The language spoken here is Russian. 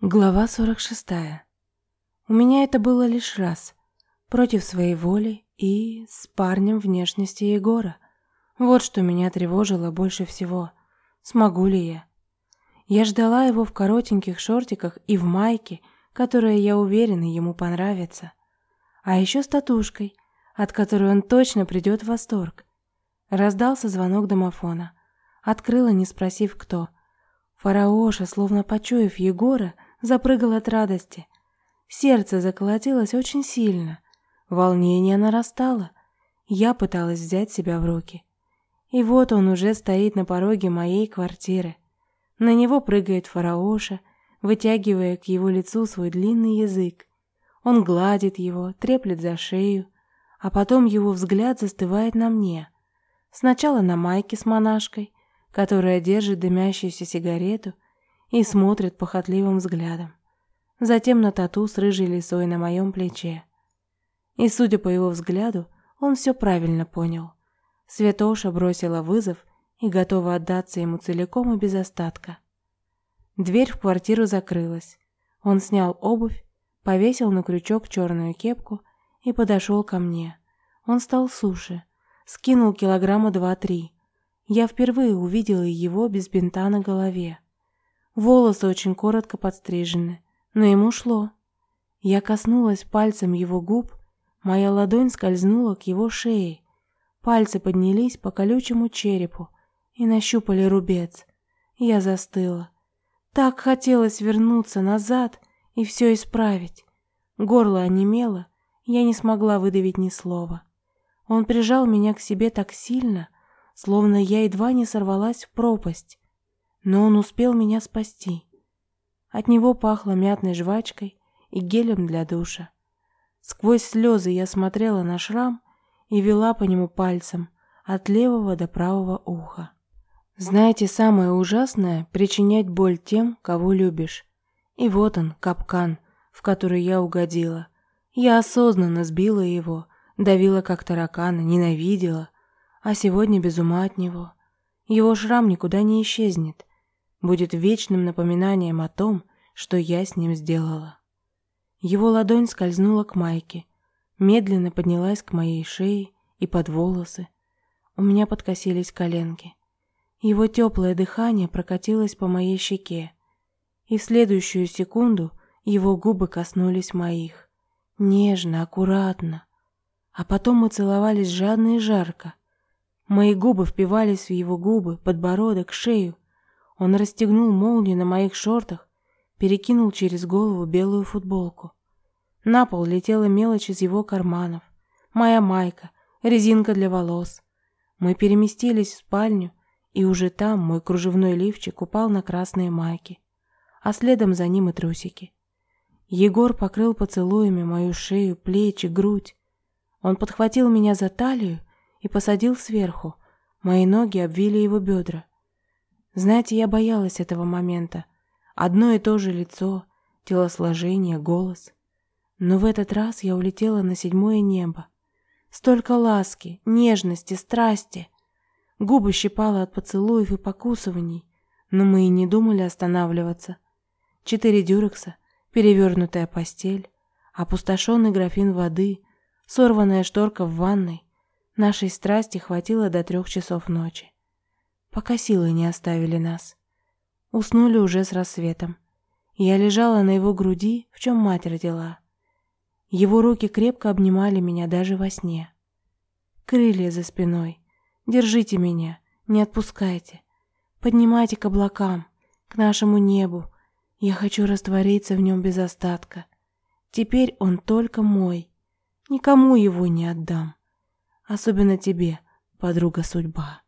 Глава 46. У меня это было лишь раз. Против своей воли и с парнем внешности Егора. Вот что меня тревожило больше всего. Смогу ли я? Я ждала его в коротеньких шортиках и в майке, которая, я уверена, ему понравится. А еще с татушкой, от которой он точно придет в восторг. Раздался звонок домофона. Открыла, не спросив кто. Фараоша, словно почуяв Егора, запрыгал от радости. Сердце заколотилось очень сильно. Волнение нарастало. Я пыталась взять себя в руки. И вот он уже стоит на пороге моей квартиры. На него прыгает фараоша, вытягивая к его лицу свой длинный язык. Он гладит его, треплет за шею, а потом его взгляд застывает на мне. Сначала на майке с монашкой, которая держит дымящуюся сигарету, и смотрит похотливым взглядом. Затем на тату с рыжей лисой на моем плече. И, судя по его взгляду, он все правильно понял. Светоша бросила вызов и готова отдаться ему целиком и без остатка. Дверь в квартиру закрылась. Он снял обувь, повесил на крючок черную кепку и подошел ко мне. Он стал суше, скинул килограмма два-три. Я впервые увидела его без бинта на голове. Волосы очень коротко подстрижены, но ему шло. Я коснулась пальцем его губ, моя ладонь скользнула к его шее. Пальцы поднялись по колючему черепу и нащупали рубец. Я застыла. Так хотелось вернуться назад и все исправить. Горло онемело, я не смогла выдавить ни слова. Он прижал меня к себе так сильно, словно я едва не сорвалась в пропасть но он успел меня спасти. От него пахло мятной жвачкой и гелем для душа. Сквозь слезы я смотрела на шрам и вела по нему пальцем от левого до правого уха. Знаете, самое ужасное — причинять боль тем, кого любишь. И вот он, капкан, в который я угодила. Я осознанно сбила его, давила как таракана, ненавидела, а сегодня без ума от него. Его шрам никуда не исчезнет, будет вечным напоминанием о том, что я с ним сделала. Его ладонь скользнула к майке, медленно поднялась к моей шее и под волосы. У меня подкосились коленки. Его теплое дыхание прокатилось по моей щеке, и в следующую секунду его губы коснулись моих. Нежно, аккуратно. А потом мы целовались жадно и жарко. Мои губы впивались в его губы, подбородок, шею, он расстегнул молнию на моих шортах, перекинул через голову белую футболку. На пол летела мелочь из его карманов. Моя майка, резинка для волос. Мы переместились в спальню, и уже там мой кружевной лифчик упал на красные майки, а следом за ним и трусики. Егор покрыл поцелуями мою шею, плечи, грудь. Он подхватил меня за талию и посадил сверху. Мои ноги обвили его бедра. Знаете, я боялась этого момента. Одно и то же лицо, телосложение, голос. Но в этот раз я улетела на седьмое небо. Столько ласки, нежности, страсти. Губы щипало от поцелуев и покусываний, но мы и не думали останавливаться. Четыре дюрекса, перевернутая постель, опустошенный графин воды, сорванная шторка в ванной. Нашей страсти хватило до трех часов ночи пока силы не оставили нас. Уснули уже с рассветом. Я лежала на его груди, в чем мать родила. Его руки крепко обнимали меня даже во сне. Крылья за спиной. Держите меня, не отпускайте. Поднимайте к облакам, к нашему небу. Я хочу раствориться в нем без остатка. Теперь он только мой. Никому его не отдам. Особенно тебе, подруга судьба.